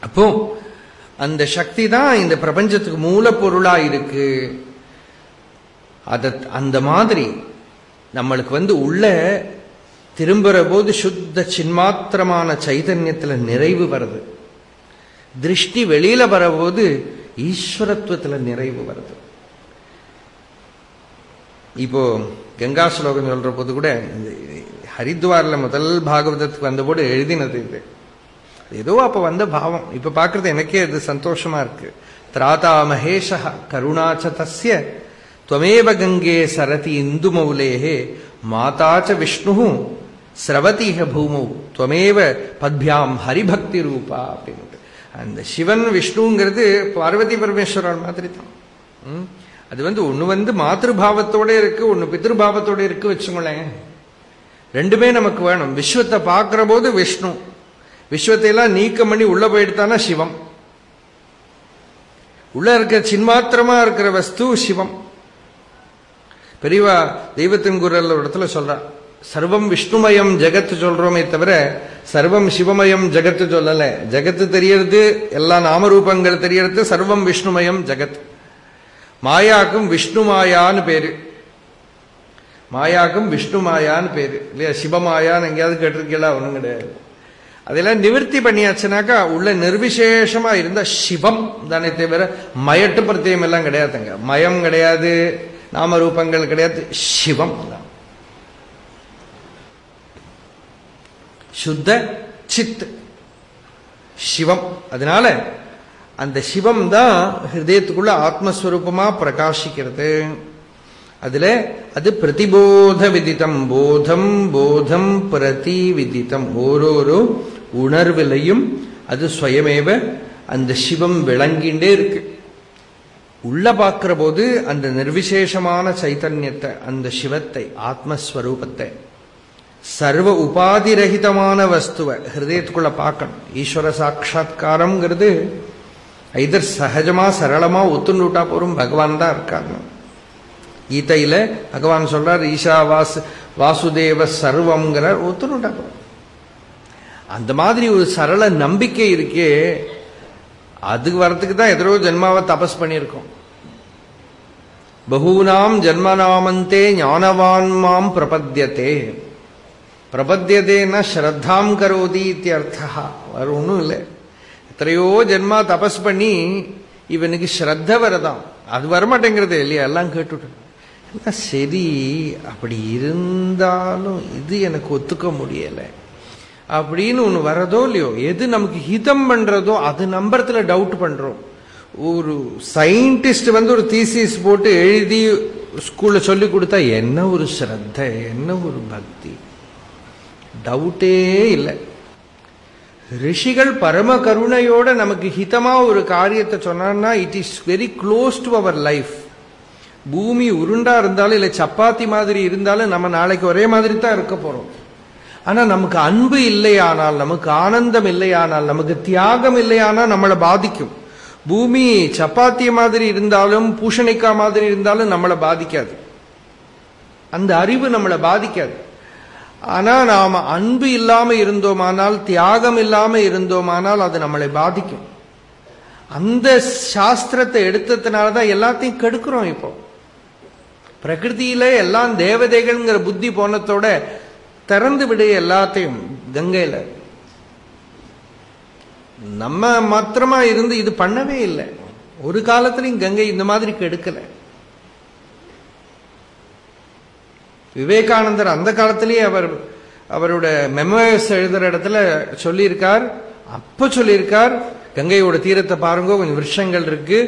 அப்போ அந்த சக்தி தான் இந்த பிரபஞ்சத்துக்கு மூலப்பொருளா இருக்கு. அத அந்த மாதிரி நம்மளுக்கு வந்து உள்ள திரும்புற போது சுத்த சின்மாத்திரமான சைதன்யத்துல நிறைவு வருது. திருஷ்டி வெளியில வரபோது ஈஸ்வரத்துவத்துல நிறைவு வருது. இப்போ கங்கா ஸ்லோகம் சொல்ற போது கூட இந்த முதல் பாகவதத்துக்கு வந்தபோது எழுதினது இது. ஏதோ அப்ப வந்த பாவம். இப்ப பாக்குறது எனக்கே அது சந்தோஷமா இருக்கு. திராதா மகேஷ கருணாச்ச தஸ்ய துவமேவ கங்கே சரதி இந்து மௌலேஹே மாதாச்ச விஷ்ணு ஸ்ரவதிஹ பூமௌ துவமேவ பத்பியாம் ஹரிபக்தி ரூபா அப்படின்ட்டு அந்த சிவன் விஷ்ணுங்கிறது பார்வதி பரமேஸ்வரன் மாதிரி தான். ம்? அது வந்து ஒண்ணு வந்து மாத்திருபாவத்தோட இருக்கு ஒண்ணு பித்ருபாவத்தோட இருக்கு வச்சுங்களேன் ரெண்டுமே நமக்கு வேணும். விஸ்வத்தை பார்க்கிற போது விஷ்ணு. விஸ்வத்தை எல்லாம் நீக்கம் பண்ணி உள்ள போயிடுத்தானா சிவம். உள்ள இருக்க சின்மாத்திரமா இருக்கிற வஸ்து சிவம். பெரியவா தெய்வத்தின் குரல் இடத்துல சொல்றா சர்வம் விஷ்ணுமயம் ஜெகத்து சொல்றோமே தவிர சர்வம் சிவமயம் ஜெகத்து சொல்லல. ஜெகத்து தெரியறது எல்லா நாமரூபங்கள் தெரியறது சர்வம் விஷ்ணுமயம் ஜெகத் மாயாக்கும் விஷ்ணு மாயான்னு பேரு. மாயாக்கும் விஷ்ணு மாயான்னு பேரு. இல்லையா? சிவமாயான்னு எங்கேயாவது கேட்டிருக்கீங்களா? ஒண்ணும் கிடையாது. அதெல்லாம் நிவர்த்தி பண்ணியாச்சுனாக்கா உள்ள நிர்விசேஷமா இருந்த சிவம் தானே தவிர மயட்டு பிரத்தியம் எல்லாம் கிடையாதுங்க. மயம் கிடையாது நாமரூபங்கள் கிடையாது சிவம் தான். சுத்த சித் சிவம். அதனால அந்த சிவம் தான் ஹிருதயத்துக்குள்ள ஆத்மஸ்வரூபமா பிரகாசிக்கிறது. அதுல அது பிரதிபோத விதித்தம் போதம் போதம் பிரதி விதித்தம் ஓரோரோ உணர்விலையும் அது சுயமேவ அந்த சிவம் விளங்கிண்டே இருக்கு. உள்ள பார்க்கிற போது அந்த நிர்விசேஷமான சைத்தன்யத்தை அந்த சிவத்தை ஆத்மஸ்வரூபத்தை சர்வ உபாதிரகிதமான வஸ்துவை ஹிருதயத்துக்குள்ள பார்க்கணும். ஈஸ்வர சாட்சா்காரம்ங்கிறது ஐதர் சகஜமா சரளமா ஒத்துண்டுட்டா போரும் பகவான் தான் இருக்காங்க கீதையில பகவான் சொல்றார் ஈஷா வாசு வாசுதேவ சர்வம்ங்கிறார் ஒத்துண்டுட்டா போறோம். அந்த மாதிரி ஒரு சரள நம்பிக்கை இருக்கே அதுக்கு வரத்துக்கு தான் எதிரோ ஜென்மாவை தபஸ் பண்ணியிருக்கோம். பகூனாம் ஜென்மநாமந்தே ஞானவான் மாம் பிரபத்தியதே. பிரபத்தியதேன்னா ஸ்ரத்தாம் கரோதி இத்தியர்த்தா வேற ஒன்றும் இல்லை. எத்தனையோ ஜென்மா தபஸ் பண்ணி இவனுக்கு ஸ்ரத்த வரதான் அது வரமாட்டேங்கிறது இல்லையா? எல்லாம் கேட்டுட்டு. சரி அப்படி இருந்தாலும் இது எனக்கு ஒத்துக்க முடியலை. அப்படின்னு ஒன்று வரதோ இல்லையோ எது நமக்கு ஹிதம் பண்றதோ அது நம்பரத்தில் டவுட் பண்றோம். ஒரு சயின்டிஸ்ட் வந்து ஒரு தீசிஸ் போட்டு எழுதி ஸ்கூல்ல சொல்லி கொடுத்தா என்ன ஒரு ஸ்ரத்த என்ன ஒரு பக்தி? டவுட்டே இல்லை. ரிஷிகள் பரம கருணையோட நமக்கு ஹிதமா ஒரு காரியத்தை சொன்னான்னா it is very close to our life பூமி உருண்டா இருந்தாலும் இல்லை சப்பாத்தி மாதிரி இருந்தாலும் நம்ம நாளைக்கு ஒரே மாதிரி தான் இருக்க போறோம். ஆனா நமக்கு அன்பு இல்லையானால் நமக்கு ஆனந்தம் இல்லையானால் நமக்கு தியாகம் இல்லையானால் நம்மளை பாதிக்கும். பூமி சப்பாத்தி மாதிரி இருந்தாலும் பூஷணிக்கா மாதிரி இருந்தாலும் நம்மளை பாதிக்காது. அந்த அறிவு நம்மளை பாதிக்காது. ஆனா நாம அன்பு இல்லாம இருந்தோமானால் தியாகம் இல்லாம இருந்தோமானால் அது நம்மளை பாதிக்கும். அந்த சாஸ்திரத்தை எடுத்ததுனாலதான் எல்லாத்தையும் கெடுக்கிறோம் இப்போ. பிரகிருதியில எல்லாம் தேவதைகள்ங்கிற புத்தி போனத்தோட திறந்து விடு எல்லாத்தையும் கங்கையில. நம்ம மாத்திரமா இருந்து இது பண்ணவே இல்லை. ஒரு காலத்திலையும் கங்கை இந்த மாதிரி கெடுக்கல விவேகானந்தர் அந்த காலத்திலேயே அவர் அவரோட மெமோயர்ஸ் எழுதுற இடத்துல சொல்லியிருக்கார். அப்ப சொல்லியிருக்கார் கங்கையோட தீரத்தை பாருங்க கொஞ்சம் விருஷங்கள் இருக்கு.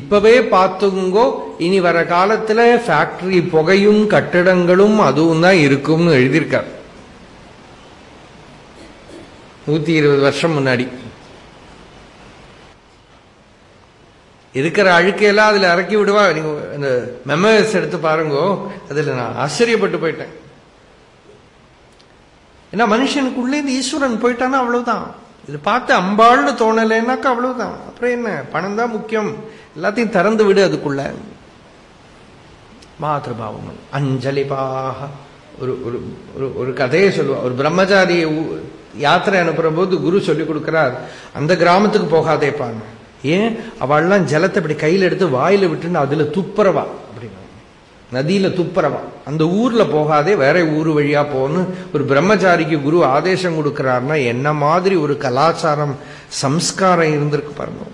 இப்பவே பார்த்துங்கோ இனி வர காலத்துல ஃபேக்டரி புகையும் கட்டிடங்களும் அதுவும் தான் இருக்கும்னு எழுதியிருக்கார். நூத்தி இருபது வருஷம் முன்னாடி. இருக்கிற அழுக்கையெல்லாம் அதுல இறக்கி விடுவா. நீங்க இந்த மெமரிஸ் எடுத்து பாருங்கோ அதுல நான் ஆச்சரியப்பட்டு போயிட்டேன். ஏன்னா மனுஷனுக்குள்ளே இந்த ஈஸ்வரன் போயிட்டானா அவ்வளவுதான். இது பார்த்து அம்பாள்னு தோணலைன்னாக்கா அவ்வளவுதான். அப்புறம் என்ன? பணம் தான் முக்கியம். எல்லாத்தையும் திறந்து விடு அதுக்குள்ள. மாத்திருபாவம் அஞ்சலிபாக. ஒரு ஒரு ஒரு ஒரு கதையை சொல்லுவா. ஒரு பிரம்மச்சாரியை யாத்திரை அனுப்புற போது குரு சொல்லி கொடுக்குறார் அந்த கிராமத்துக்கு போகாதேப்பான் ஏன்? அவள்லாம் ஜலத்தை இப்படி கையில் எடுத்து வாயில் விட்டுன்னு அதில் துப்புரவா அப்படின்னா நதியில துப்புரவா அந்த ஊரில் போகாதே வேற ஊர் வழியா போகணும் ஒரு பிரம்மச்சாரிக்கு குரு ஆதேசம் கொடுக்குறாருன்னா என்ன மாதிரி ஒரு கலாச்சாரம் சம்ஸ்காரம் இருந்திருக்கு பாருங்க.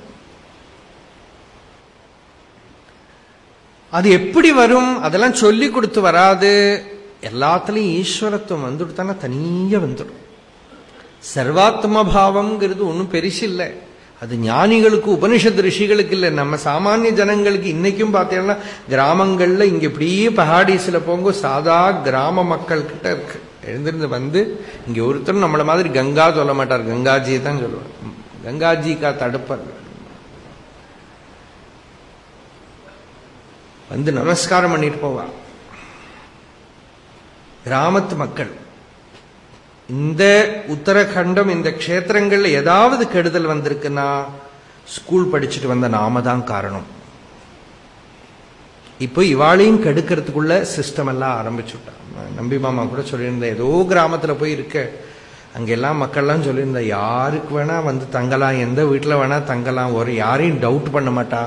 அது எப்படி வரும்? அதெல்லாம் சொல்லி கொடுத்து வராது. எல்லாத்துலையும் ஈஸ்வரத்துவம் வந்துட்டு தானே தனியாக வந்துடும். சர்வாத்ம பாவம்ங்கிறது ஒன்றும் பெருசு இல்லை அது ஞானிகளுக்கு உபனிஷத் ரிஷிகளுக்கு இல்லை. நம்ம சாமானிய ஜனங்களுக்கு இன்னைக்கும் பார்த்தீங்கன்னா கிராமங்கள்ல இங்க இப்படியே பஹாடிஸ்ல போங்க சாதா கிராம மக்கள் கிட்ட இருக்கு. எழுந்திருந்து வந்து இங்க ஒருத்தரும் நம்மள மாதிரி கங்கா சொல்ல மாட்டார். கங்காஜியை தான் சொல்லுவார். கங்காஜிக்கா தடுப்பார். வந்து நமஸ்காரம் பண்ணிட்டு போவா கிராமத்து மக்கள். இந்த உத்தரகண்டம் இந்த க்ஷேத்திரங்கள்ல ஏதாவது கெடுதல் வந்திருக்குன்னா ஸ்கூல் படிச்சுட்டு வந்த நாம தான் காரணம். இப்போ இவாளையும் கெடுக்கிறதுக்குள்ள சிஸ்டம் எல்லாம் ஆரம்பிச்சுட்டான் நம்பி மாமா கூட சொல்லியிருந்தேன் ஏதோ கிராமத்துல போய் இருக்க. அங்கெல்லாம் மக்கள்லாம் சொல்லியிருந்தா யாருக்கு வேணா வந்து தங்கலாம் எந்த வீட்டில் வேணா தங்கலாம் ஒரு யாரையும் டவுட் பண்ண மாட்டா.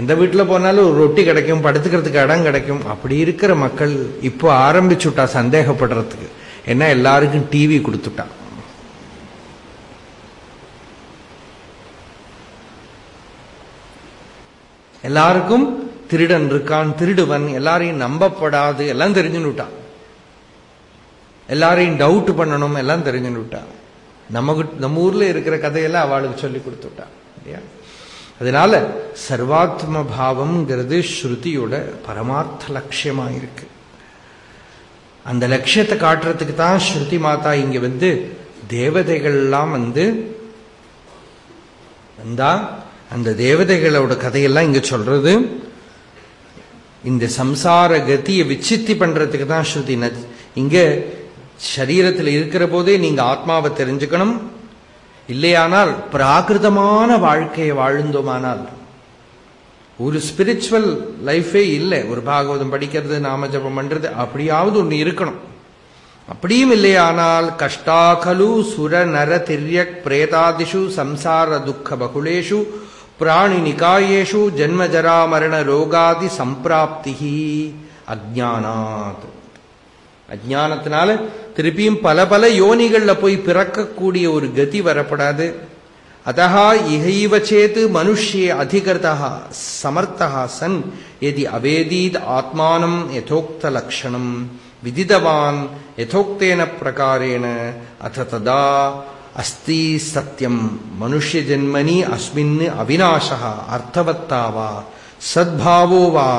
எந்த வீட்டில் போனாலும் ஒரு ரொட்டி கிடைக்கும் படுத்துக்கிறதுக்கு இடம் கிடைக்கும். அப்படி இருக்கிற மக்கள் இப்போ ஆரம்பிச்சுட்டா சந்தேகப்படுறதுக்கு. ஏன்னா எல்லாருக்கும் டிவி கொடுத்துட்டான் எல்லாருக்கும் திருடன் இருக்கான் திருடுவன் எல்லாரையும் நம்பப்படாது எல்லாம் தெரிஞ்சுன்னுட்டான் எல்லாரையும் டவுட் பண்ணணும் எல்லாம் தெரிஞ்சுன்னுட்டான் நமக்கு நம்ம ஊர்ல இருக்கிற கதையெல்லாம் அவளுக்கு சொல்லி கொடுத்துட்டான் இல்லையா? அதனால சர்வாத்ம பாவம்ங்கிறது ஸ்ருதியோட பரமார்த்த லட்சியமா இருக்கு. அந்த லட்சியத்தை காட்டுறதுக்கு தான் ஸ்ருதி மாதா இங்க வந்து தேவதைகள்லாம் வந்து வந்தா அந்த தேவதைகளோட கதையெல்லாம் இங்க சொல்றது. இந்த சம்சார கதியை விச்சித்தி பண்றதுக்கு தான் ஸ்ருதி இங்க சரீரத்தில் இருக்கிற போதே நீங்க ஆத்மாவை தெரிஞ்சுக்கணும். இல்லையானால் பிராகிருதமான வாழ்க்கையை வாழ்ந்தோமானால் ஒரு ஸ்பிரிச்சுவல் லைஃபே இல்லை. ஒரு பாகவதம் படிக்கிறது நாம ஜபம் பண்றது அப்படியாவது ஒண்ணு இருக்கணும். அப்படியும் இல்லையானால் கஷ்டாகலு சுர நர திரியக் பிரேதாதிஷு சம்சார துக்க பகுலேஷு பிராணி நிகாயேஷு ஜன்மஜரா மரண ரோகாதி சம்பிராப்தி அஜானாத் அஜானத்தினால திருப்பியும் பல பல யோனிகள்ல போய் பிறக்கக்கூடிய ஒரு கதி வரப்படாது. அத்தா இகைவ சேத் மனுஷ்யே அதிகர்த்தா சமர்த்தா சன் எதி அவேதீத் ஆத்மானம் யதோக்த லக்ஷணம். விதிதவான் யதோக்தேன பிரகாரேண அத ததா அஸ்தி சத்தியம் மனுஷ்ய அஸ்மின் அவிநாசா அர்த்தவத்தாவா சத்பாவோ வா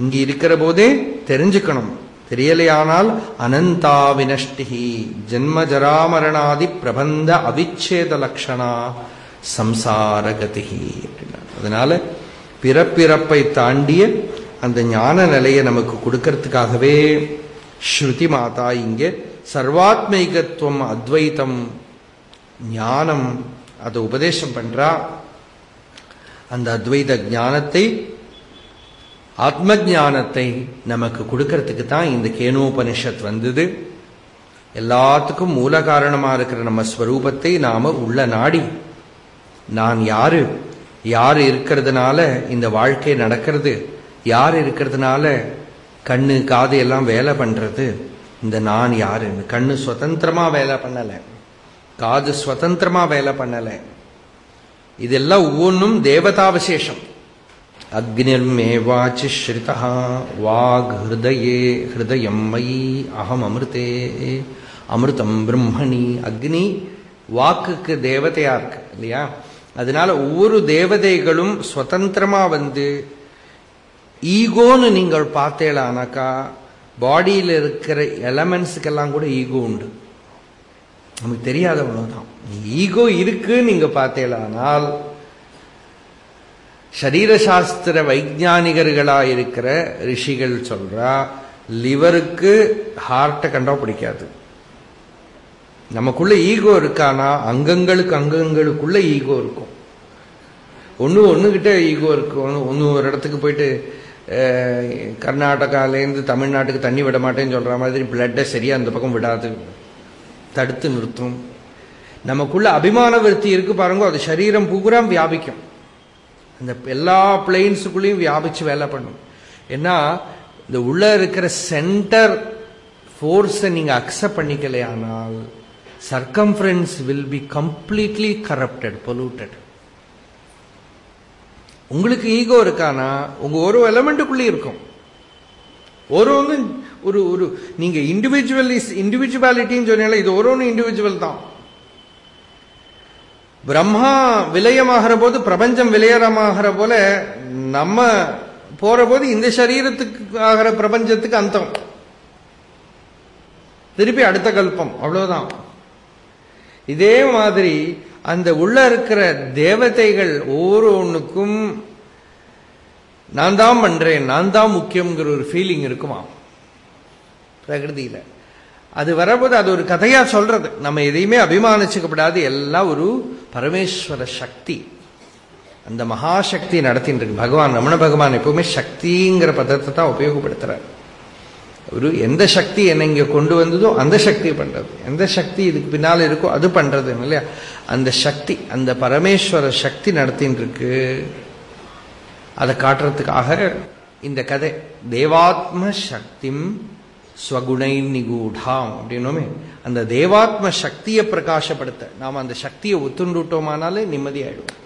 இங்க இருக்கிற போதே தெரிஞ்சுக்கணும். தெரியலையானால் அனந்தா வினஷ்டிஹி ஜன்ம ஜராமரணாதி பிரபந்த அவிச்சேத லட்சணா அப்படின்னா அதனால பிறப்பிறப்பை தாண்டிய அந்த ஞான நிலையை நமக்கு கொடுக்கறதுக்காகவே ஸ்ருதி மாதா இங்கே சர்வாத்மைகத்துவம் அத்வைத்தம் ஞானம் அதை உபதேசம் பண்றா. அந்த அத்வைத ஞானத்தை ஆத்ம ஞானத்தை நமக்கு கொடுக்கறதுக்கு தான் இந்த கேனோபனிஷத் வந்தது. எல்லாத்துக்கும் மூல காரணமா இருக்கிற நம்ம ஸ்வரூபத்தை நாம உள்ள நாடி நான் யாரு யார் இருக்கிறதுனால இந்த வாழ்க்கை நடக்கிறது யார் இருக்கிறதுனால கண்ணு காது எல்லாம் வேலை பண்றது இந்த நான் யாரு கண்ணு சுதந்திரமா வேலை பண்ணல காது சுதந்திரமா வேலை பண்ணல. இதெல்லாம் ஒவ்வொன்றும் தேவதா விசேஷம் அக்னிர்மேவாச்சி ஸ்ருதா வாக் ஹிருதயே ஹிருதயம் மயி அகம் அமிர்தே. அமிர்தம் பிரம்மணி. அக்னி வாக்குக்கு தேவதையா இருக்கு இல்லையா? அதனால ஒவ்வொரு தேவதைகளும் சுதந்திரமா வந்து ஈகோன்னு நீங்கள் பார்த்தேலானாக்கா பாடியில் இருக்கிற எலமெண்ட்ஸுக்கெல்லாம் கூட ஈகோ உண்டு. நமக்கு தெரியாத அவ்வளவுதான் ஈகோ இருக்குன்னு நீங்க பார்த்தேலானால் சரீரசாஸ்திர வைஜானிகர்களா இருக்கிற ரிஷிகள் சொல்றா லிவருக்கு ஹார்ட்டை கண்டா பிடிக்காது. நமக்குள்ள ஈகோ இருக்கானா? அங்கங்களுக்கு அங்கங்களுக்குள்ள ஈகோ இருக்கும். ஒன்று ஒன்றுகிட்ட ஈகோ இருக்கும் ஒன்று ஒரு இடத்துக்கு போயிட்டு கர்நாடகாலேருந்து தமிழ்நாட்டுக்கு தண்ணி விட மாட்டேன்னு சொல்ற மாதிரி பிளட்டை சரியா அந்த பக்கம் விடாது. தடுத்து நிறுத்தும். நமக்குள்ள அபிமான விருத்தி இருக்கு பாருங்க. அது சரீரம் பூரா வியாபிக்கும். அந்த எல்லா பிளெயின்ஸுக்குள்ளேயும் வியாபிச்சு வேலை பண்ணும். ஏன்னா இந்த உள்ள இருக்கிற சென்டர் ஃபோர்ஸை நீங்க accept பண்ணிக்கலையானால் circumference will be completely corrupted polluted உங்களுக்கு ஈகோ இருக்கானா? உங்க ஒரு எலமெண்ட்டுக்குள்ளே இருக்கும். ஒரு ஒன்று ஒரு ஒரு நீங்க இஸ் இண்டிவிஜுவாலிட்டின்னு சொன்னீங்களா இது ஒரு ஒன்று இண்டிவிஜுவல் தான். பிரம்மா விலயமாகிற போது பிரபஞ்சம் விலயரமாகிற போல நம்ம போற போது இந்த சரீரத்துக்கு ஆகிற பிரபஞ்சத்துக்கு அந்தம். திருப்பி அடுத்த கல்பம் அவ்வளவுதான். இதே மாதிரி அந்த உள்ள இருக்கிற தேவதைகள் ஒவ்வொரு ஒன்றுக்கும் நான் தான் பண்றேன் நான் தான் முக்கியங்கிற ஒரு ஃபீலிங் இருக்குமா பிரகிருதியில. அது வரும்போது அது ஒரு கதையா சொல்றது. நம்ம எதையுமே அபிமானிச்சுக்கப்படாது. எல்லாம் ஒரு பரமேஸ்வர சக்தி. அந்த மகாசக்தி நடத்தின்னு இருக்கு பகவான் ரமண பகவான் எப்பவுமே சக்திங்கிற பதத்தை தான் உபயோகப்படுத்துறார். ஒரு எந்த சக்தி என்னை இங்க கொண்டு வந்ததோ அந்த சக்தி பண்றது. எந்த சக்தி இதுக்கு பின்னால் இருக்கோ அது பண்றது இல்லையா? அந்த சக்தி அந்த பரமேஸ்வர சக்தி நடத்தின்னு இருக்கு அதை காட்டுறதுக்காக இந்த கதை தேவாத்ம சக்திம் ஸ்வகுணை நிகூடாம் அப்படின்னோமே. அந்த தேவாத்ம சக்தியை பிரகாசப்படுத்த. நாம் அந்த சக்தியை ஒத்துண்டுட்டோமானாலே நிம்மதியாயிடும்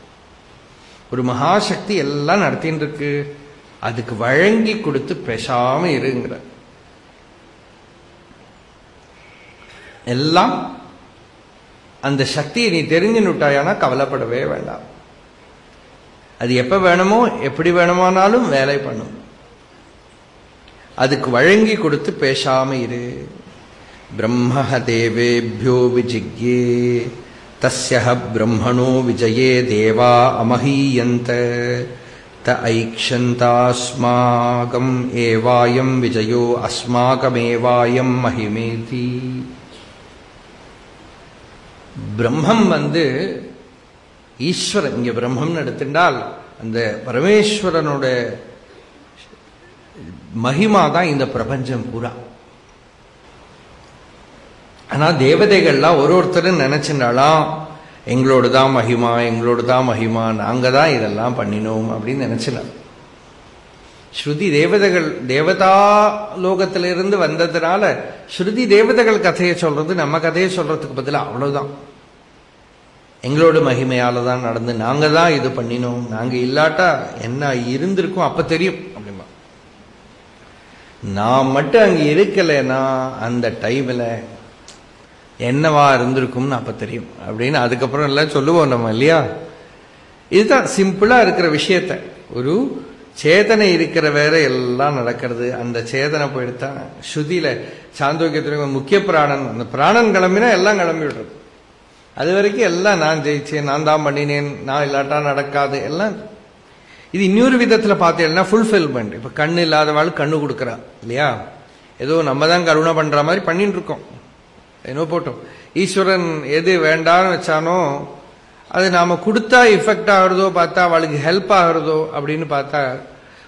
ஒரு மகாசக்தி எல்லாம் நடத்தின்னு இருக்கு. அதுக்கு வழங்கி கொடுத்து பேசாம இருங்கிற. எல்லாம் அந்த சக்தியை நீ தெரிஞ்சுனுட்டாயானா கவலைப்படவே வேண்டாம். அது எப்ப வேணுமோ எப்படி வேணுமானாலும் வேலை பண்ணும். அதுக்கு வழங்கி கொடுத்து பேசாம இரு. பிரம்ம தேவேபியோ விஜிக்யே. தஸ்ய பிரம்மணோ விஜயே தேவா அமஹீயந்த. த ஐக்ஷந்தாஸ்மாகம் ஏவாயம் விஜயோ அஸ்மாகமேவாயம் மகிமேதி. பிரம்மம் வந்து ஈஸ்வரன். இங்க பிரம்மம்னு எடுத்துட்டால் அந்த பரமேஸ்வரனோட மகிமா தான் இந்த பிரபஞ்சம் பூரா. ஆனா தேவதைகள்லாம் ஒரு ஒருத்தரும் நினைச்சுனாலாம் எங்களோடு தான் மகிமா எங்களோடு தான் மகிமா நாங்க தான் இதெல்லாம் பண்ணினோம் அப்படின்னு நினைச்சினார் ஸ்ருதி தேவதைகள் தேவதா லோகத்திலிருந்து வந்ததுனால ஸ்ருதி தேவதைகள் கதையை சொல்றது நம்ம கதையை சொல்றதுக்கு பதிலாக அவ்வளவுதான். எங்களோட மகிமையால தான் நடந்து நாங்க தான் இது பண்ணினோம் நாங்க இல்லாட்டா என்ன இருந்திருக்கும் அப்ப தெரியும். நான் மட்டும் அங்க இருக்கலைன்னா அந்த டைம்ல என்னவா இருந்திருக்கும்னு அப்ப தெரியும். அப்படின்னு அதுக்கப்புறம் எல்லாம் சொல்லுவோம் நம்ம இல்லையா? இதுதான் சிம்பிளா இருக்கிற விஷயத்த. ஒரு சேதனை இருக்கிற வேற எல்லாம் நடக்கிறது. அந்த சேதனை போயிடுத்தா ஸ்ருதியில சாந்தோக்கியத்துல முக்கிய பிராணன். அந்த பிராணன் கிளம்பினா எல்லாம் கிளம்பி விடுறது. அது வரைக்கும் எல்லாம் நான் ஜெயிச்சேன் நான் தான் பண்ணினேன் நான் இல்லாட்டா நடக்காது. எல்லாம் இது இன்னொரு விதத்துல பார்த்தீங்கன்னா ஃபுல்ஃபில்மெண்ட் இப்ப கண்ணு இல்லாதவாள் கண்ணு கொடுக்குறா இல்லையா? ஏதோ நம்ம தான் கருணை பண்ற மாதிரி பண்ணிட்டு இருக்கோம் என்ன போட்டோம். ஈஸ்வரன் எது வேண்டாம்னு வச்சானோ அது நாம கொடுத்தா இஃபெக்ட் ஆகுறதோ பார்த்தா அவளுக்கு ஹெல்ப் ஆகுறதோ அப்படின்னு பார்த்தா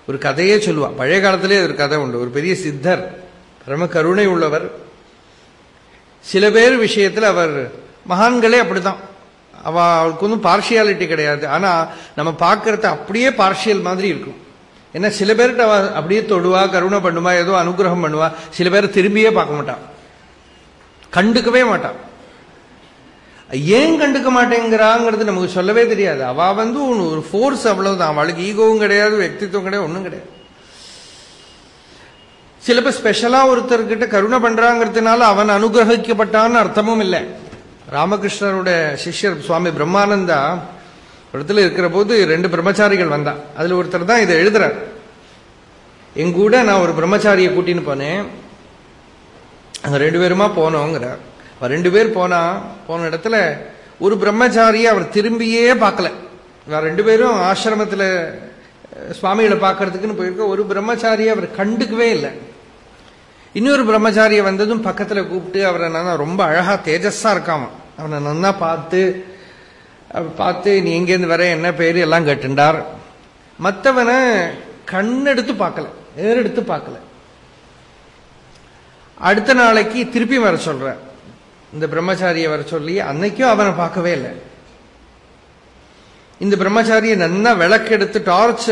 ஒரு கதையே சொல்லுவா. பழைய காலத்திலே ஒரு கதை உண்டு. ஒரு பெரிய சித்தர் பரம கருணை உள்ளவர். சில பேர் விஷயத்தில் அவர் மகான்களே அப்படிதான் அவளுக்கு ஒன்றும் பார்ஷியாலிட்டி கிடையாது. ஆனால் நம்ம பார்க்கறது அப்படியே பார்ஷியல் மாதிரி இருக்கும். ஏன்னா சில பேர்கிட்ட அவ அப்படியே தொடுவா கருணை பண்ணுவா ஏதோ அனுகிரகம் பண்ணுவா. சில பேர் திரும்பியே பார்க்க மாட்டான் கண்டுக்கவே மாட்டான் ஏன் கண்டுக்க மாட்டேங்கிறாங்கிறது நமக்கு சொல்லவே தெரியாது. அவ வந்து ஒரு ஃபோர்ஸ் அவ்வளவுதான். அவளுக்கு ஈகோவும் கிடையாது வெக்தித்துவம் கிடையாது ஒன்றும் கிடையாது. சில பேர் ஸ்பெஷலா ஒருத்தர்கிட்ட கருணை பண்றாங்கிறதுனால அவன் அனுகிரகிக்கப்பட்டான்னு அர்த்தமும் இல்லை. ராமகிருஷ்ணனுடைய சிஷ்யர் சுவாமி பிரம்மானந்தா இடத்துல இருக்கிற போது ரெண்டு பிரம்மச்சாரிகள் வந்தா. அதுல ஒருத்தர் தான் இதை எழுதுறார். எங்கூட நான் ஒரு பிரம்மச்சாரியை கூட்டின்னு போனேன். அங்க ரெண்டு பேருமா போனோங்கிறார். ரெண்டு பேர் போனா போன இடத்துல ஒரு பிரம்மச்சாரியை அவர் திரும்பியே பார்க்கல. ரெண்டு பேரும் ஆசிரமத்துல சுவாமிகளை பார்க்கறதுக்குன்னு போயிருக்க ஒரு பிரம்மச்சாரியை அவர் கண்டுக்கவே இல்லை. இன்னொரு பிரம்மச்சாரிய வந்ததும் பக்கத்துல கூப்பிட்டு அவரை நான் ரொம்ப அழகா தேஜஸா இருக்காம அவனை நன்னா பார்த்து பார்த்து நீ எங்கேருந்து வர என்ன பேர்? எல்லாம் கேட்டுண்டார். மற்றவனை கண்ணெடுத்து பார்க்கல ஏறெடுத்து பார்க்கல. அடுத்த நாளைக்கு திருப்பி வர சொல்ற. இந்த பிரம்மச்சாரியை வர சொல்லி அன்னைக்கும் அவனை பார்க்கவே இல்லை. இந்த பிரம்மச்சாரியை நல்லா விளக்கெடுத்து டார்ச்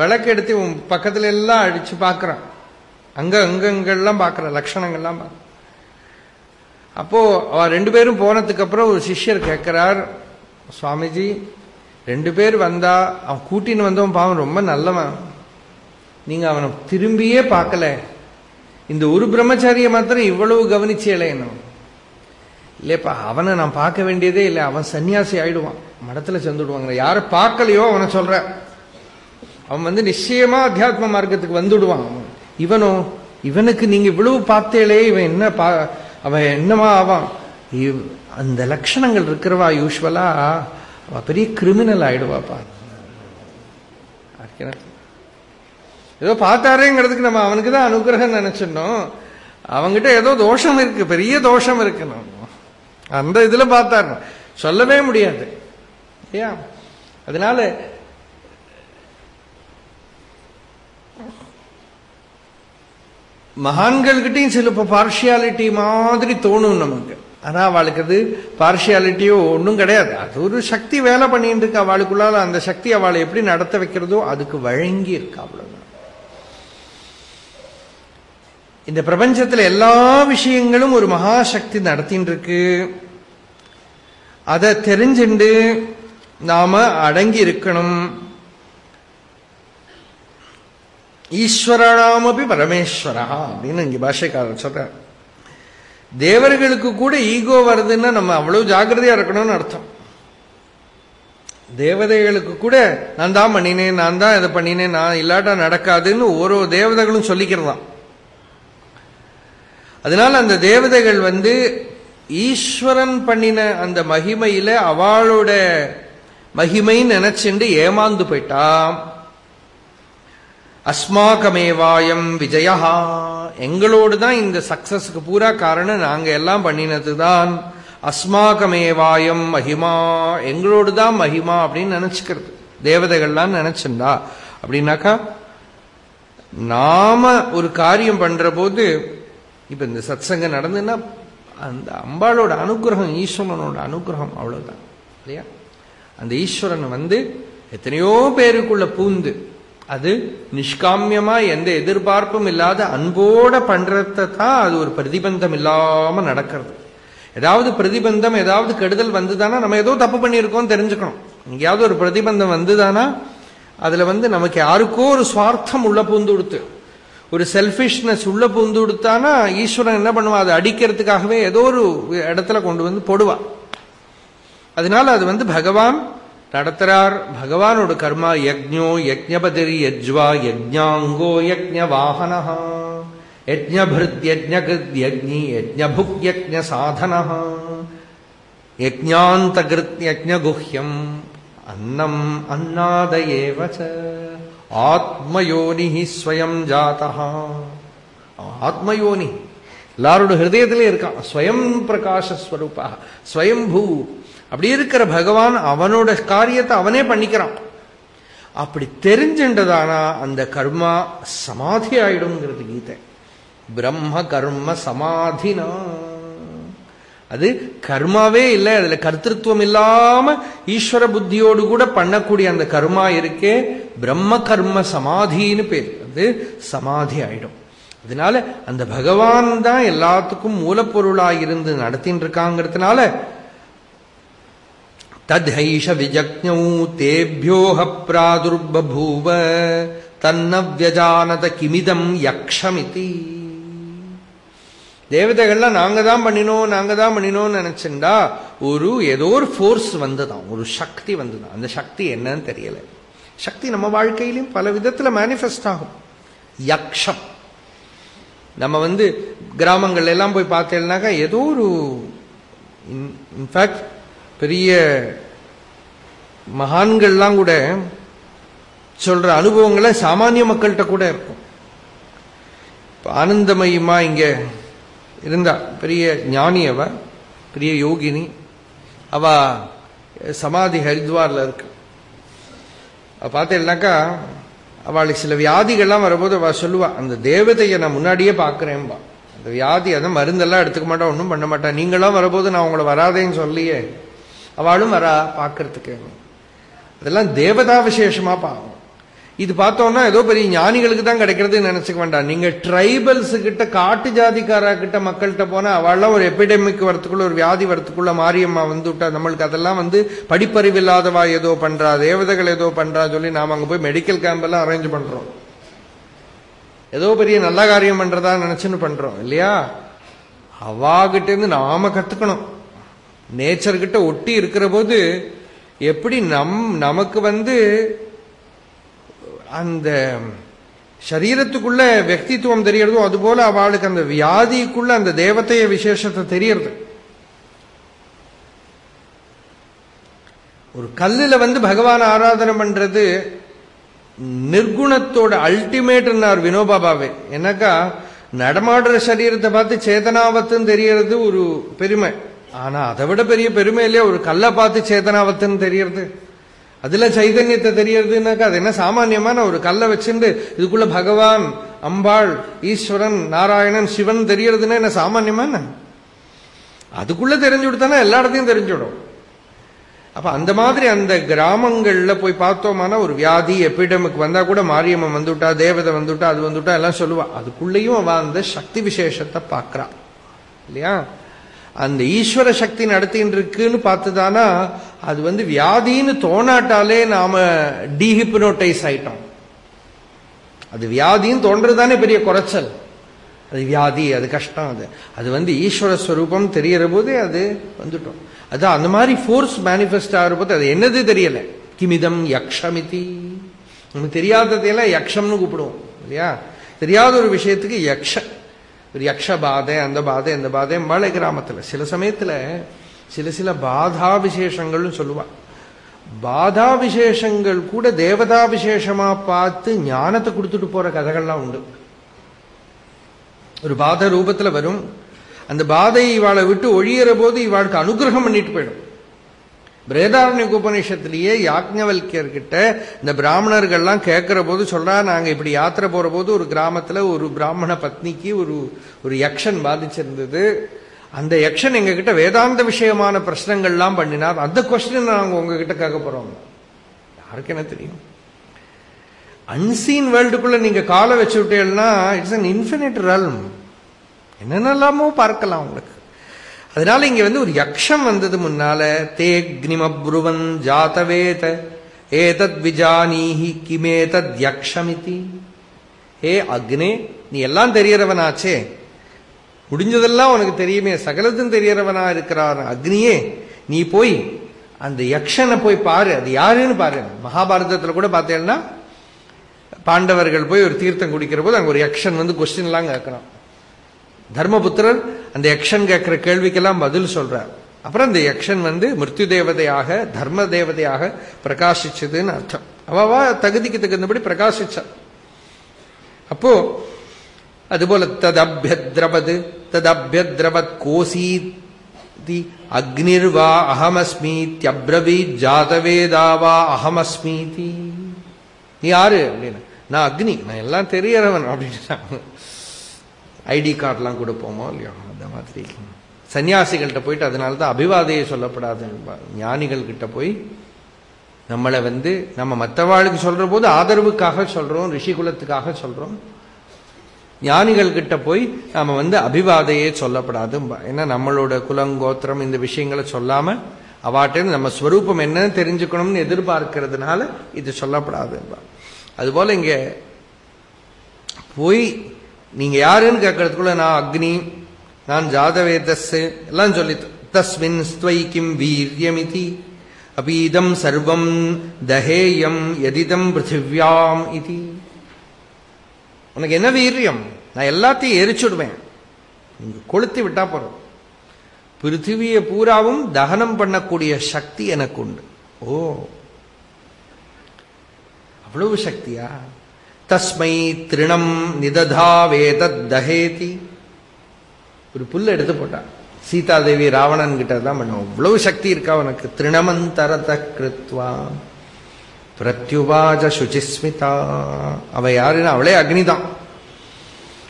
விளக்கெடுத்து உன் பக்கத்துல எல்லாம் அடிச்சு பார்க்கறான். அங்க அங்கங்கள்லாம் பார்க்கற லட்சணங்கள்லாம் பார்க்கறான். அப்போ அவ ரெண்டு பேரும் போனதுக்கு அப்புறம் ஒரு சிஷ்யர் கேட்கிறார் சுவாமிஜி ரெண்டு பேர் வந்தா அவன் கூட்டின்னு வந்தவன் பாவம் ரொம்ப நல்லவன். நீங்க அவனை திரும்பியே பார்க்கல. இந்த ஒரு பிரம்மச்சாரியை மாத்திரம் இவ்வளவு கவனிச்சேல என்ன? இல்லையப்பா அவனை நான் பார்க்க வேண்டியதே இல்லை. அவன் சன்னியாசி ஆயிடுவான். மடத்துல செந்துடுவாங்க யாரை பார்க்கலையோ அவனை சொல்ற. அவன் வந்து நிச்சயமா அத்தியாத்ம மார்க்கத்துக்கு வந்துடுவான். இவனோ இவனுக்கு நீங்க இவ்வளவு பார்த்தேலே இவன் என்ன பா அவன் என்னமா ஆவான்? அந்த லட்சணங்கள் இருக்கிறவா யூஸ்வலா? அவ பெரிய கிரிமினல் ஆயிடுவாப்பா ஏதோ பார்த்தாரேங்கிறதுக்கு நம்ம அவனுக்கு தான் அனுகிரகம் நினைச்சிடணும் அவங்ககிட்ட ஏதோ தோஷம் இருக்கு பெரிய தோஷம் இருக்கு அந்த இதுல பார்த்தாரு. சொல்லவே முடியாது. இல்லையா அதனால மகான்கள்கிட்டையும் சில பார்ஷியாலிட்டி மாதிரி தோணும் நமக்கு. ஆனா அவளுக்கு அது பார்ஷியாலிட்டியோ ஒன்றும் கிடையாது. அது ஒரு சக்தி வேலை பண்ணிட்டு இருக்கு. அவளுக்குள்ளால அந்த சக்தி அவளை எப்படி நடத்த வைக்கிறதோ அதுக்கு வழங்கி இருக்கா அவ்வளவுதான். இந்த பிரபஞ்சத்துல எல்லா விஷயங்களும் ஒரு மகாசக்தி நடத்தின்னு இருக்கு. அதை தெரிஞ்சுண்டு நாம அடங்கி இருக்கணும். ஈஸ்வரனாமபி பரமேஸ்வரா அப்படின்னு இங்க பாஷைக்காரர் சொல்றார். தேவர்களுக்கு கூட ஈகோ வருதுன்னா நம்ம அவ்வளவு ஜாகிரதையா இருக்கணும்னு அர்த்தம். தேவதைகளுக்கு கூட நான் தான் பண்ணினேன் நான் தான் இதை பண்ணினேன் நான் இல்லாட்டா நடக்காதுன்னு ஒரு தேவதைகளும் சொல்லிக்கிறதாம். அதனால அந்த தேவதைகள் வந்து ஈஸ்வரன் பண்ணின அந்த மகிமையில அவளோட மகிமைன்னு நினைச்சுண்டு ஏமாந்து போயிட்டா அஸ்மாகமேவாயம் விஜயா. எங்களோடு தான் இந்த சக்சஸ்க்கு பூரா காரணம். நாங்க எல்லாம் பண்ணினது தான் அஸ்மாகமேவாயம் மகிமா. எங்களோடு தான் மகிமா அப்படின்னு நினைச்சுக்கிறது. தேவதைகள்லாம் நினைச்சிருந்தா. அப்படின்னாக்கா நாம ஒரு காரியம் பண்ற போது இப்ப இந்த சத்சங்கம் நடந்துன்னா அந்த அம்பாளோட அனுகிரகம் ஈஸ்வரனோட அனுகிரகம் அவ்வளவுதான். இல்லையா? அந்த ஈஸ்வரன் வந்து எத்தனையோ பேருக்குள்ள பூந்து அது நிஷ்காமியமா எந்த எதிர்பார்ப்பும் இல்லாத அன்போட பண்றத தான் அது ஒரு பிரதிபந்தம் இல்லாம நடக்கிறது. ஏதாவது பிரதிபந்தம் ஏதாவது கெடுதல் வந்துதானா நம்ம ஏதோ தப்பு பண்ணியிருக்கோம் தெரிஞ்சுக்கணும். எங்கேயாவது ஒரு பிரதிபந்தம் வந்துதானா அதுல வந்து நமக்கு யாருக்கோ ஒரு சுவார்த்தம் உள்ள பூந்து கொடுத்து ஒரு செல்பிஷ்னஸ் உள்ள பூந்து கொடுத்தானா ஈஸ்வரன் என்ன பண்ணுவான்? அதை அடிக்கிறதுக்காகவே ஏதோ ஒரு இடத்துல கொண்டு வந்து போடுவான். அதனால அது வந்து பகவான் നടത്തരാർ ഭഗവാനോട് കർമ്മ യജ്ഞോ യജ്ഞപതിർ യജ്വാ യജ്ഞാംഗോ യജ്ഞവാഹന യജ്ഞഭൃത് യജ്ഞകൃത് യജ്ഞി യജ്ഞഭുക് യജ്ഞ സാധന യജ്ഞാന്തകൃത് യജ്ഞഗുഹ്യം അന്നം അന്നാദയേവ ആത്മയോനി സ്വയം ജാത ആത്മയോനി എല്ലാവരുടെ ഹൃദയത്തിലേ ഇരിക്കാം സ്വയം പ്രകാശസ്വരൂപ സ്വയംഭൂ அப்படி இருக்கிற பகவான் அவனோட காரியத்தை அவனே பண்ணிக்கிறான். அப்படி தெரிஞ்சுண்டதானா அந்த கர்மா சமாதி ஆயிடும்ங்கிறது கீதை. பிரம்ம கர்ம சமாதினா. அது கர்மாவே இல்லை அதுல கர்த்திருவம் இல்லாம ஈஸ்வர புத்தியோடு கூட பண்ணக்கூடிய அந்த கர்மா இருக்கே பிரம்ம கர்ம சமாதின்னு பேர். அது சமாதி ஆயிடும். அதனால அந்த பகவான் தான் எல்லாத்துக்கும் மூலப்பொருளாக இருந்து நடத்தின்னு இருக்காங்கிறதுனால ததைஷ விஜக்ஞௌ தேபியோஹ பிராதுர்பூவ தன்ன வியஜானத கிமிதம் யக்ஷமிதி தேவதைகள்லாம் நாங்க தான் பண்ணினோம் நாங்க தான் பண்ணினோம்னு நினைச்சுண்டா ஒரு ஏதோ ஒரு ஃபோர்ஸ் வந்துதான் ஒரு சக்தி வந்துதான் அந்த சக்தி என்னன்னு தெரியல. சக்தி நம்ம வாழ்க்கையிலும் பல விதத்துல மேனிஃபெஸ்ட் ஆகும். யக்ஷம். நம்ம வந்து கிராமங்கள் எல்லாம் போய் பார்த்தேன்னாக்கா ஏதோ ஒரு இன்ஃபேக்ட் பெரிய மகான்கள்லாம் கூட சொல்ற அனுபவங்களை சாமானிய மக்கள்கிட்ட கூட இருக்கும். ஆனந்தமயமா இங்க இருந்தா பெரிய ஞானி அவ பெரிய யோகினி. அவ சமாதி ஹரித்வார்ல இருக்கு. பார்த்தேன்னாக்கா அவளுக்கு சில வியாதிகள்லாம் வரும்போது அவ சொல்லுவா அந்த தேவதையை நான் முன்னாடியே பார்க்கிறேன்பா. அந்த வியாதி அதை மருந்தெல்லாம் எடுத்துக்க மாட்டா ஒன்றும் பண்ண மாட்டா. நீங்களாம் வரும்போது நான் உங்களை வராதேன்னு சொல்லியே. அவளும் வரா பார்க்கறதுக்கு அதெல்லாம் தேவதா விசேஷமா பாவம். இது பார்த்தோம்னா ஏதோ பெரிய ஞானிகளுக்கு தான் கிடைக்கிறதுன்னு நினைச்சுக்க வேண்டாம். நீங்க ட்ரைபல்ஸ் கிட்ட காட்டு ஜாதிக்காரா கிட்ட மக்கள்கிட்ட போனா அவள்லாம் ஒரு எபிடமிக் வரத்துக்குள்ள ஒரு வியாதி வரத்துக்குள்ள மாரியம்மா வந்துவிட்டா நம்மளுக்கு அதெல்லாம் வந்து படிப்பறிவு இல்லாதவா ஏதோ பண்றா தேவதைகள் ஏதோ பண்றா சொல்லி நாம அங்க போய் மெடிக்கல் கேம்ப் எல்லாம் அரேஞ்ச் பண்றோம். ஏதோ பெரிய நல்ல காரியம் பண்றதா நினைச்சுன்னு பண்றோம் இல்லையா? அவாகிட்ட இருந்து நாம கத்துக்கணும். நேச்சர்கிட்ட ஒட்டி இருக்கிற போது எப்படி நம் நமக்கு வந்து அந்த சரீரத்துக்குள்ள வக்தித்துவம் தெரியறதோ அதுபோல அவளுக்கு அந்த வியாதிக்குள்ள அந்த தேவதைய விசேஷத்தை தெரியறது ஒரு கல்லுல வந்து பகவான் ஆராதனை பண்றது நிர்குணத்தோட அல்டிமேட்னார் வினோபாபாவே. என்னக்கா நடமாடுற சரீரத்தை பார்த்து சேதனாவத்துன்னு தெரியறது ஒரு பெருமை. ஆனா அதை விட பெரிய பெருமை இல்லையா? ஒரு கல்லை பார்த்து சேதனாவத்துன்னு தெரியறது. அதுல சைதன்யத்தை தெரியறதுனாக்கா அது என்ன சாமான்யமான ஒரு கல்லை வச்சுட்டு இதுக்குள்ள பகவான் அம்பாள் ஈஸ்வரன் நாராயணன் சிவன் தெரியறதுன்னா என்ன சாமான்யமான? அதுக்குள்ள தெரிஞ்சு கொடுத்தானா எல்லா இடத்தையும் தெரிஞ்சுடும் அப்ப அந்த மாதிரி அந்த கிராமங்கள்ல போய் பார்த்தோம்னா ஒரு வியாதி எப்பிடமுக்கு வந்தா கூட மாரியம்மன் வந்துட்டா தேவதை வந்துட்டா அது வந்துட்டா எல்லாம் சொல்லுவா. அதுக்குள்ளேயும் அவ அந்த சக்தி விசேஷத்தை பார்க்கறா. இல்லையா? அந்த ஈஸ்வர சக்தி நடத்தின்னு இருக்குன்னு பார்த்துதானா அது வந்து வியாதின்னு தோணாட்டாலே நாம டீஹிப்னோட்டைஸ் ஆயிட்டோம். அது வியாதின்னு தோன்றதுதானே பெரிய குறைச்சல். அது வியாதி அது கஷ்டம் அது. அது வந்து ஈஸ்வர ஸ்வரூபம் தெரியற போதே அது வந்துட்டோம். அதான் அந்த மாதிரி ஃபோர்ஸ் மேனிஃபெஸ்ட் ஆகிற போது அது என்னது தெரியல. கிமிதம் யக்ஷமிதி. நமக்கு தெரியாததையெல்லாம் யக்ஷம்னு கூப்பிடுவோம் இல்லையா? தெரியாத ஒரு விஷயத்துக்கு யக்ஷ யக்ஷ பாதை அந்த பாதை அந்த பாதை மலை கிராமத்துல. சில சமயத்துல சில சில பாதா விசேஷங்கள்னு சொல்லுவா. பாதா விசேஷங்கள் கூட தேவதா விசேஷமா பார்த்து ஞானத்தை கொடுத்துட்டு போற கதைகள்லாம் உண்டு. ஒரு பாத ரூபத்துல வரும். அந்த பாதை இவாளை விட்டு ஒழியிற போது இவாளுக்கு அனுகிரகம் பண்ணிட்டு போயிடும். பிரேதாரண்ய உபநிஷத்திலேயே யாக்ஞவல்யர்கிட்ட இந்த பிராமணர்கள்லாம் கேட்கிற போது சொல்றா நாங்க இப்படி யாத்திரை போற போது ஒரு கிராமத்துல ஒரு பிராமண பத்னிக்கு ஒரு ஒரு யக்ஷன் பாதிச்சிருந்தது. அந்த யக்ஷன் எங்ககிட்ட வேதாந்த விஷயமான பிரச்சனைகள்லாம் பண்ணினார் அந்த கொஸ்டின் நாங்க உங்ககிட்ட கேட்க போறோம். யாருக்கு என்ன தெரியும்? அன்சீன் வேர்ல்டுக்குள்ள நீங்க காலை வச்சு விட்டீங்கன்னா இட்ஸ் அன் இன்ஃபினிட் ரல்ம் என்னென்னலாமோ பார்க்கலாம் உங்களுக்கு. அதனால இங்க வந்து ஒரு யக்ஷம் வந்தது முன்னால. தேக்னிமப்ருவன் ஜாதவேத. ஏதத் விஜானீஹி கிமேதத் யக்ஷமிதி. ஏ அக்னே நீ எல்லாம் தெரியறவனாச்சே முடிஞ்சதெல்லாம் உனக்கு தெரியுமே. சகலத்தும் தெரியறவனா இருக்கிறான் அக்னியே. நீ போய் அந்த யக்ஷனை போய் பாரு. அது யாருன்னு பாரு. மகாபாரதத்துல கூட பார்த்தேன்னா பாண்டவர்கள் போய் ஒரு தீர்த்தம் குடிக்கிற போது அங்க ஒரு யக்ஷன் வந்து கொஸ்டின் எல்லாம் கேட்கணும் தர்மபுத்திரர் அந்த யக்ஷன் கேட்கிற கேள்விக்கெல்லாம் பதில் சொல்றார். அப்புறம் அந்த யக்ஷன் வந்து மிருத்யு தேவதையாக தர்ம தேவதையாக பிரகாசிச்சதுன்னு அர்த்தம். அவவா தகுதிக்கு தகுந்தபடி பிரகாசிச்சார் அப்போ அதுபோல ததபியத்ரபது ததபியத்ரபத் கோசீதி அக்னிர்வா அகமஸ்மீத்யப்ரவீத் ஜாதவேதாவா அகமஸ்மீதி நீ யாரு அப்படின்னு? நான் அக்னி. நான் எல்லாம் தெரியறவன் அப்படின்னு ஐடி கார்டெலாம் கொடுப்போமோ இல்லையோ? அந்த மாதிரி. சன்னியாசிகள்கிட்ட போயிட்டு அதனால தான் அபிவாதையை சொல்லப்படாது ஞானிகள் கிட்ட போய் நம்மளை வந்து நம்ம மற்றவாளுக்கு சொல்ற போது ஆதரவுக்காக சொல்றோம் ரிஷிகுலத்துக்காக சொல்றோம். ஞானிகள் கிட்ட போய் நாம வந்து அபிவாதையே சொல்லப்படாது ஏன்னா நம்மளோட குலங்கோத்திரம் இந்த விஷயங்களை சொல்லாம அவாட்டேன்னு நம்ம ஸ்வரூபம் என்னன்னு தெரிஞ்சுக்கணும்னு எதிர்பார்க்கறதுனால இது சொல்லப்படாது அதுபோல இங்க போய் நீங்க யாருன்னு கேட்கறதுக்குள்ள நான் அக்னி நான் ஜாதவேதஸ் எல்லாம் சொல்லி தஸ்மின் ஸ்வை கிம் வீரியமிதி. அபீதம் சர்வம் தஹேயம் எதிதம் பிருத்திவியாம் இது. உனக்கு என்ன வீரியம்? நான் எல்லாத்தையும் எரிச்சுடுவேன். நீங்க கொளுத்தி விட்டா போறோம். பிருத்திவியை பூராவும் தகனம் பண்ணக்கூடிய சக்தி எனக்கு உண்டு. ஓ. அவ்வளவு சக்தியா? தஸ்மை திருணம் நிததாவேதத் தஹேதி. ஒரு புல்லை எடுத்து போட்டான். சீதாதேவி ராவணன் கிட்ட தான் பண்ணும் இவ்வளவு சக்தி இருக்கா உனக்கு? திருணமந்தரத கிருத்வா. பிரத்யுவாஜ சுச்சிஸ்மிதா அவ யாருன்னா? அவளே அக்னிதான்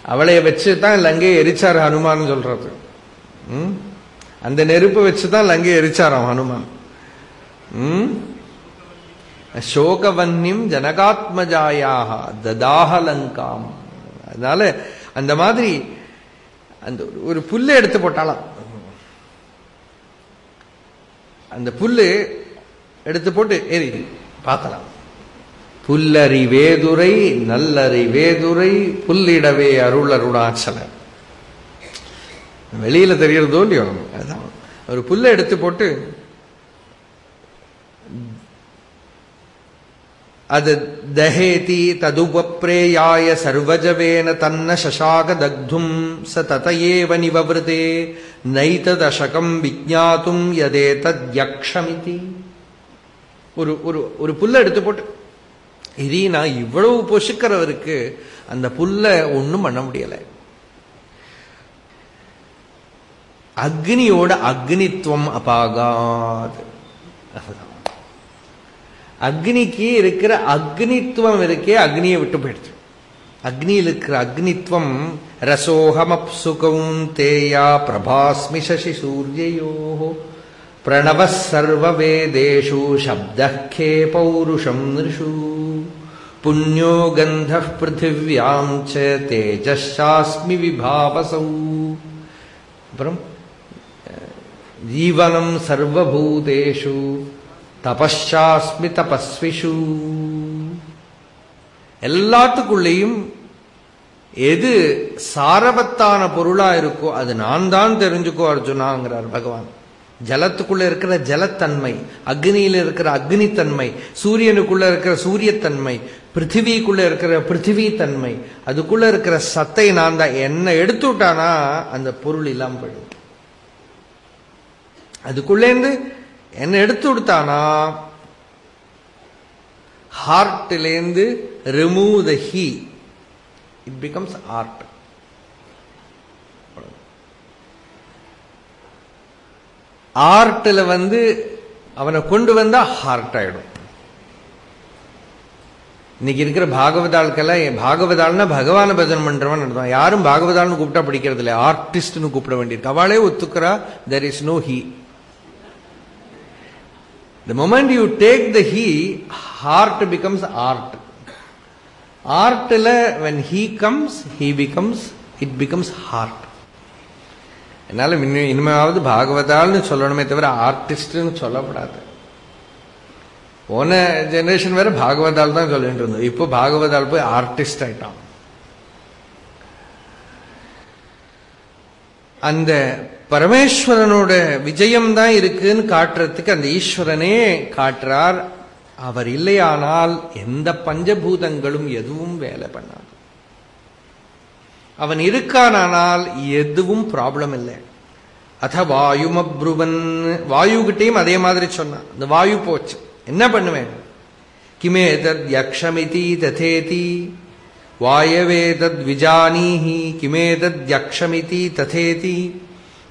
அவளைய வச்சு தான் லங்கையை எரிச்சார் ஹனுமான் சொல்றது. ம்? அந்த நெருப்பை வச்சு தான் லங்கையை எரிச்சாராம் ஹனுமான். ம்? சோகவன்னிம் ஜனகாத்மஜாயாக ததாகலங்காம் அதனால அந்த மாதிரி அந்த ஒரு- புல்லு புல்லை எடுத்து போட்டாலாம். அந்த புல்லு எடுத்து போட்டு எரி பார்க்கலாம். புல்லறி வேதுரை நல்லறி வேதுரை புல்லிடவே அருள் அருணாச்சலர் வெளியில தெரியறதோ இல்லையோ? அதுதான். ஒரு புல்லை எடுத்து போட்டு அது தஹேதி ததுபப்ரேயாய சர்வஜவேன தன்ன சசாக தக்தும் ச ததையேவ நிவவிருதே நைததசகம் விஜாத்தும் யதே யக்ஷமிதி ஒரு ஒரு ஒரு புல்லை எடுத்து போட்டு இது நான் இவ்வளவு பொசுக்கிறவருக்கு அந்த புல்ல ஒன்றும் பண்ண முடியலை அக்னியோட அக்னித்துவம் அபாகாது அதுதான். அக்னிக்கு இருக்கிற அக்னித்துவம் இருக்கே அக்னியை விட்டு போயிடுச்சு அக்னியில் இருக்கிற அக்னித்துவம் ரசோகமப்சுகம் தேயா பிரபாஸ்மி சசி சூரியோ பிரணவ சர்வவேதேஷு சப்தே பௌருஷம் நிருஷு புண்ணியோ கந்த பிருத்திவியாம் ச தேஜஸ்மி விபாவசௌ அப்புறம் ஜீவனம் சர்வபூதேஷு தபஷாஸ்மி தபஸ்விஷு. எல்லாத்துக்குள்ளேயும் எது சாரவத்தான பொருளா இருக்கோ அது நான் தான் தெரிஞ்சுக்கோ அர்ஜுனாங்கிறார் பகவான். ஜலத்துக்குள்ள இருக்கிற ஜலத்தன்மை அக்னியில இருக்கிற அக்னித்தன்மை சூரியனுக்குள்ள இருக்கிற சூரியத்தன்மை பிருத்திவிக்குள்ள இருக்கிற பிருத்திவி தன்மை அதுக்குள்ள இருக்கிற சத்தை நான் தான் என்ன எடுத்து விட்டானா அந்த பொருள் இல்லாம போயிடும். அதுக்குள்ளேருந்து என்ன எடுத்து விடுத்தானா ஹார்ட்லேருந்து remove the he it becomes art ஆர்ட்ல வந்து அவனை கொண்டு வந்தா ஹார்ட் ஆயிடும். இன்னைக்கு இருக்கிற பாகவதாளுக்கெல்லாம் பாகவதாள்னா பகவான பஜன் பண்றவன் நடத்தான் யாரும் பாகவதாள்னு கூப்பிட்டா பிடிக்கிறது இல்லை ஆர்டிஸ்ட்னு கூப்பிட வேண்டியிருக்கு. அவளே ஒத்துக்கிறா there is no he The moment you take the he, heart becomes art. Art, when he comes, he becomes, it becomes heart. என்னால இன்னும் இனிமையாவது பாகவதால்னு சொல்லணுமே தவிர ஆர்டிஸ்ட்னு சொல்லப்படாது போன ஜெனரேஷன் வேற பாகவதால் தான் சொல்லிட்டு இருந்தோம் இப்போ பாகவதால் போய் ஆர்டிஸ்ட் ஆயிட்டான் அந்த பரமேஸ்வரனோட விஜயம்தான் இருக்குன்னு காட்டுறதுக்கு அந்த ஈஸ்வரனே காட்டுறார். அவர் இல்லையானால் எந்த பஞ்சபூதங்களும் எதுவும் வேலை பண்ணாது. அவன் இருக்கானால் எதுவும் ப்ராப்ளம் இல்லை. அத வாயுமப்ருவன் வாயுகிட்டையும் அதே மாதிரி சொன்னான். இந்த வாயு போச்சு. என்ன பண்ணுவேன்? கிமே தத் யக்ஷமிதி ததேதி. வாயவே தத் விஜானீஹி கிமே தத் யக்ஷமிதி ததேதி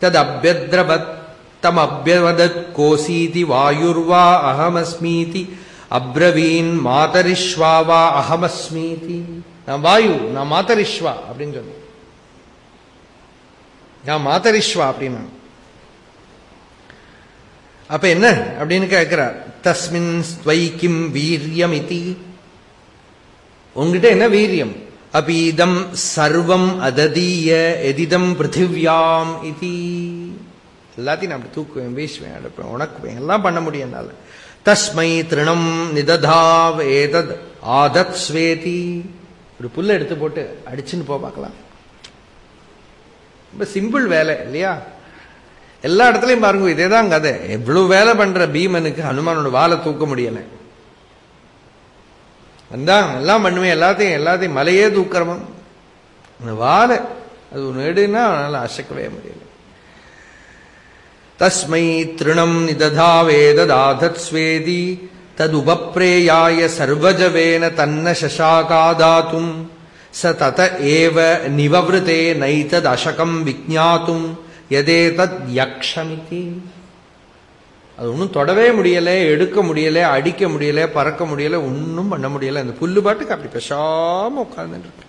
ததபியத்ரவத் தமபியவதத் கோசீதி வாயுர்வா அகமஸ்மீதி அப்ரவீன் மாதரிஷ்வாவா அகமஸ்மீதி நான் வாயு நான் மாதரிஷ்வா அப்படின்னு சொன்னேன். நான் மாதரிஷ்வா அப்படின்னா. அப்ப என்ன? அப்படின்னு கேட்கிறார் தஸ்மின் ஸ்வைக்கிம் வீரியமிதி உங்ககிட்ட என்ன வீரியம்? அபீதம் சர்வம் அததீய எதிதம் பிருத்திவியாம் இது. எல்லாத்தையும் நான் தூக்குவேன் வீசுவேன் அடுப்பேன் உனக்குவேன் எல்லாம் பண்ண முடியும் என்னால. தஸ்மை திருணம் நிததாவ் ஏதத் ஆதத் ஸ்வேதி. ஒரு புல்லை எடுத்து போட்டு அடிச்சுன்னு போ பார்க்கலாம். ரொம்ப சிம்பிள் வேலை இல்லையா? எல்லா இடத்துலையும் பாருங்க இதே தான் கதை. எவ்வளவு வேலை பண்ற பீமனுக்கு ஹனுமானோட வாழை தூக்க முடியலை. வந்தான் எல்லாம் பண்ணுவேன். எல்லாத்தையும் எல்லாத்தையும் மலையே தூக்கிறவன். அந்த வாழை அது ஒன்று எடுனா அவனால அசைக்கவே முடியல. தஸ்மை திருணம் நிததாவேததாதத் ததுபப்ரேயாய சர்வஜவேன தன்ன சசாகாதாத்தும் ச தத ஏவ நிவவிருத்தே நைத்ததசகம் விஜாத்தும் எதே தத் யக்ஷமிதி. அது ஒன்றும் தொடவே முடியல எடுக்க முடியல அடிக்க முடியல பறக்க முடியலை ஒன்றும் பண்ண முடியல. அந்த புல்லு பாட்டுக்கு அப்படி பெஷாம உட்கார்ந்துட்டு இருக்கு.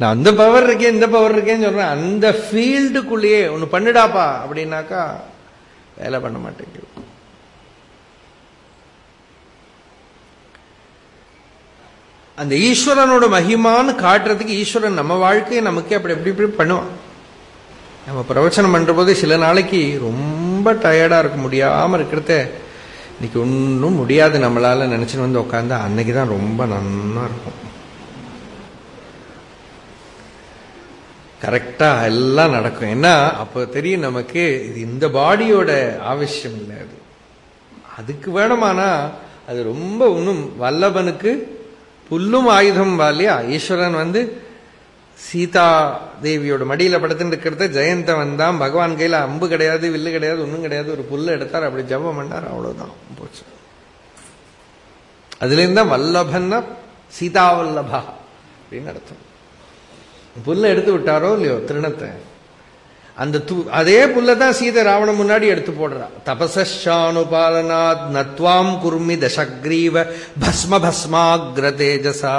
நான் அந்த பவர் இருக்கேன் இந்த பவர் இருக்கேன்னு சொல்றேன். அந்த ஃபீல்டுக்குள்ளேயே ஒன்று பண்ணிடாப்பா அப்படின்னாக்கா வேலை பண்ண மாட்டேங்குது. அந்த ஈஸ்வரனோட மகிமான்னு காட்டுறதுக்கு ஈஸ்வரன் நம்ம வாழ்க்கையை நமக்கு அப்படி எப்படி இப்படி பண்ணுவான். நம்ம பிரவச்சனம் பண்ணுறபோது போது சில நாளைக்கு ரொம்ப டயர்டாக இருக்க முடியாமல் இருக்கிறத இன்னைக்கு ஒன்றும் முடியாது நம்மளால் நினச்சின்னு வந்து உட்காந்து அன்னைக்கு தான் ரொம்ப நன்னா இருக்கும். கரெக்டாக எல்லாம் நடக்கும். ஏன்னா அப்போ தெரியும் நமக்கு இது இந்த பாடியோட ஆவசியம் இல்லை அது. அதுக்கு வேணுமானா அது ரொம்ப ஒன்றும் வல்லபனுக்கு புல்லும் ஆயுதம் வா இல்லையா ஈஸ்வரன் வந்து சீதா தேவியோட மடியில படுத்துட்டு இருக்கிறத ஜெயந்த வந்தான் பகவான் கையில அம்பு கிடையாது வில்லு கிடையாது ஒன்றும் கிடையாது ஒரு புல்ல எடுத்தார் அப்படி ஜபம் பண்ணார் அவ்வளவுதான் போச்சு. அதுல இருந்தா வல்லபன்னா சீதா வல்லபா அப்படின்னு அர்த்தம். புல்ல எடுத்து விட்டாரோ இல்லையோ திருணத்தை. அந்த தூ அதே புல்லதான் தான் சீதை முன்னாடி எடுத்து போடுறா. தபசானுபாலனாத் நத்வாம் குர்மி தசக்ரீவ பஸ்ம பஸ்மாகிர தேஜசா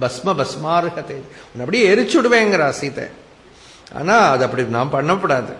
பஸ்ம பஸ்மார்ஹ தேஜ உன்னை அப்படியே எரிச்சுடுவேங்கிறா சீதை ஆனா அது அப்படி நான் பண்ணக்கூடாது